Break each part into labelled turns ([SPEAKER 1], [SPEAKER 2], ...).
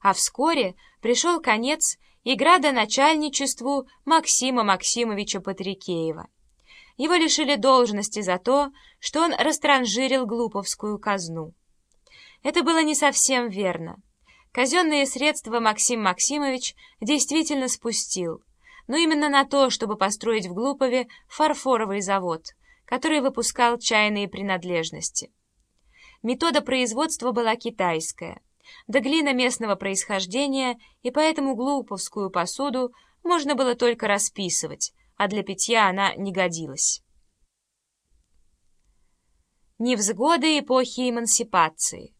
[SPEAKER 1] а вскоре пришел конец и градоначальничеству Максима Максимовича Патрикеева. Его лишили должности за то, что он растранжирил глуповскую казну. Это было не совсем верно. Казенные средства Максим Максимович действительно спустил, но именно на то, чтобы построить в Глупове фарфоровый завод, который выпускал чайные принадлежности. Метода производства была китайская, да глина местного происхождения, и поэтому глуповскую посуду можно было только расписывать, а для питья она не годилась. Невзгоды эпохи эмансипации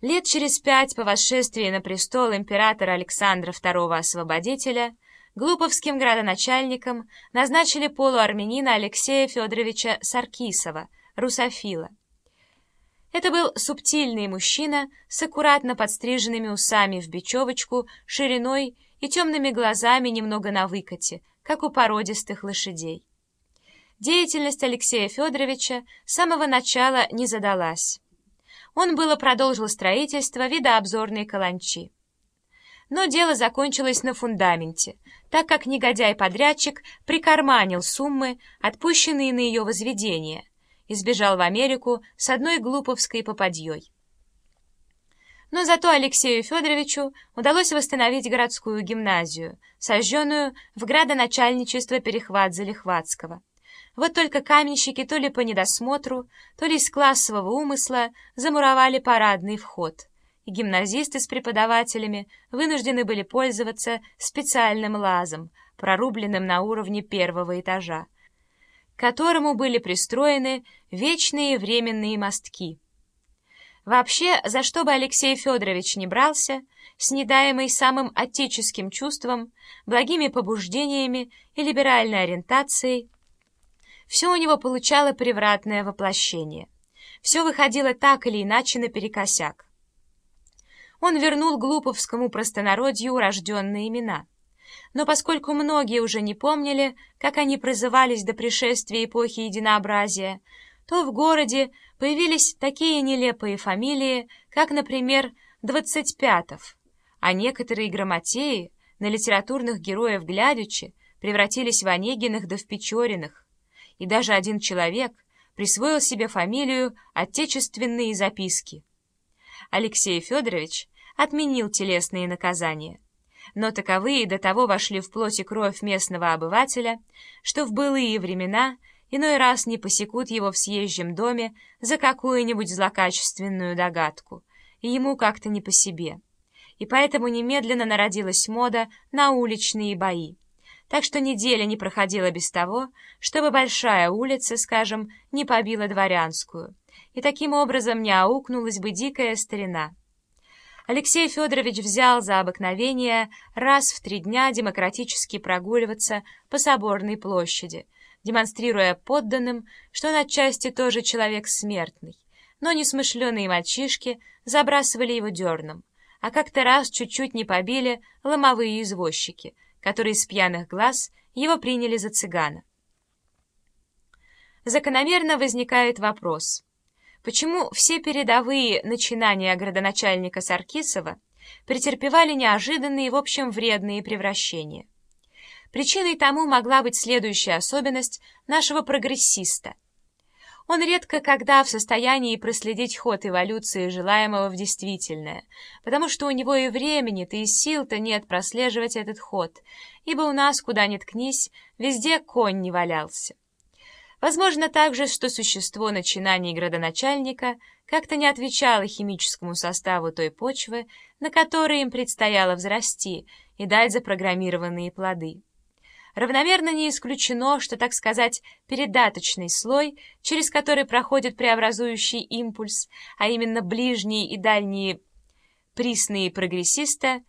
[SPEAKER 1] Лет через пять по восшествии на престол императора Александра II Освободителя Глуповским градоначальником назначили полуармянина Алексея Федоровича Саркисова, русофила. Это был субтильный мужчина с аккуратно подстриженными усами в бечевочку, шириной и темными глазами немного на выкате, как у породистых лошадей. Деятельность Алексея Федоровича с самого начала не задалась он было продолжил строительство видообзорной каланчи. Но дело закончилось на фундаменте, так как негодяй-подрядчик прикарманил суммы, отпущенные на ее возведение, и сбежал в Америку с одной глуповской попадьей. Но зато Алексею Федоровичу удалось восстановить городскую гимназию, сожженную в градоначальничество Перехват-Залихватского. Вот только каменщики то ли по недосмотру, то ли из классового умысла замуровали парадный вход, и гимназисты с преподавателями вынуждены были пользоваться специальным лазом, прорубленным на уровне первого этажа, которому были пристроены вечные временные мостки. Вообще, за что бы Алексей Федорович не брался, с недаемой самым отеческим чувством, благими побуждениями и либеральной ориентацией, все у него получало превратное воплощение. Все выходило так или иначе наперекосяк. Он вернул глуповскому простонародью урожденные имена. Но поскольку многие уже не помнили, как они прозывались до пришествия эпохи единообразия, то в городе появились такие нелепые фамилии, как, например, Двадцатьпятов, а некоторые грамотеи на литературных героев глядячи превратились в Онегиных да в Печориных и даже один человек присвоил себе фамилию «Отечественные записки». Алексей Федорович отменил телесные наказания, но таковые до того вошли в плоть и кровь местного обывателя, что в былые времена иной раз не посекут его в съезжем доме за какую-нибудь злокачественную догадку, и ему как-то не по себе. И поэтому немедленно народилась мода на уличные бои так что неделя не проходила без того, чтобы большая улица, скажем, не побила дворянскую, и таким образом не аукнулась бы дикая старина. Алексей Федорович взял за обыкновение раз в три дня демократически прогуливаться по Соборной площади, демонстрируя подданным, что он отчасти тоже человек смертный, но несмышленые мальчишки забрасывали его дерном, а как-то раз чуть-чуть не побили ломовые извозчики — которые с пьяных глаз его приняли за цыгана. Закономерно возникает вопрос, почему все передовые начинания градоначальника Саркисова претерпевали неожиданные в общем, вредные превращения? Причиной тому могла быть следующая особенность нашего прогрессиста – он редко когда в состоянии проследить ход эволюции желаемого в действительное, потому что у него и времени-то, и сил-то нет прослеживать этот ход, ибо у нас, куда ни ткнись, везде конь не валялся. Возможно также, что существо начинаний градоначальника как-то не отвечало химическому составу той почвы, на которой им предстояло взрасти и дать запрограммированные плоды. Равномерно не исключено, что, так сказать, передаточный слой, через который проходит преобразующий импульс, а именно ближние и дальние присные прогрессиста,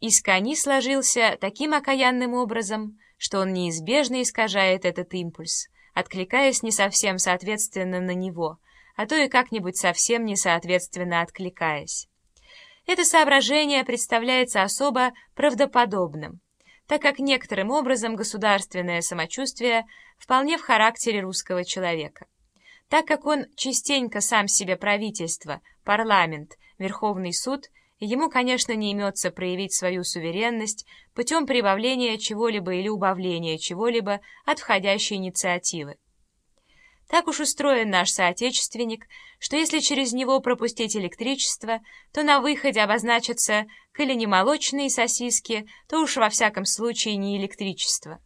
[SPEAKER 1] из кони сложился таким окаянным образом, что он неизбежно искажает этот импульс, откликаясь не совсем соответственно на него, а то и как-нибудь совсем не соответственно откликаясь. Это соображение представляется особо правдоподобным, так как некоторым образом государственное самочувствие вполне в характере русского человека. Так как он частенько сам себе правительство, парламент, Верховный суд ему, конечно, не имется проявить свою суверенность путем прибавления чего-либо или убавления чего-либо от входящей инициативы. Так уж устроен наш соотечественник, что если через него пропустить электричество, то на выходе обозначатся, коли не молочные сосиски, то уж во всяком случае не электричество.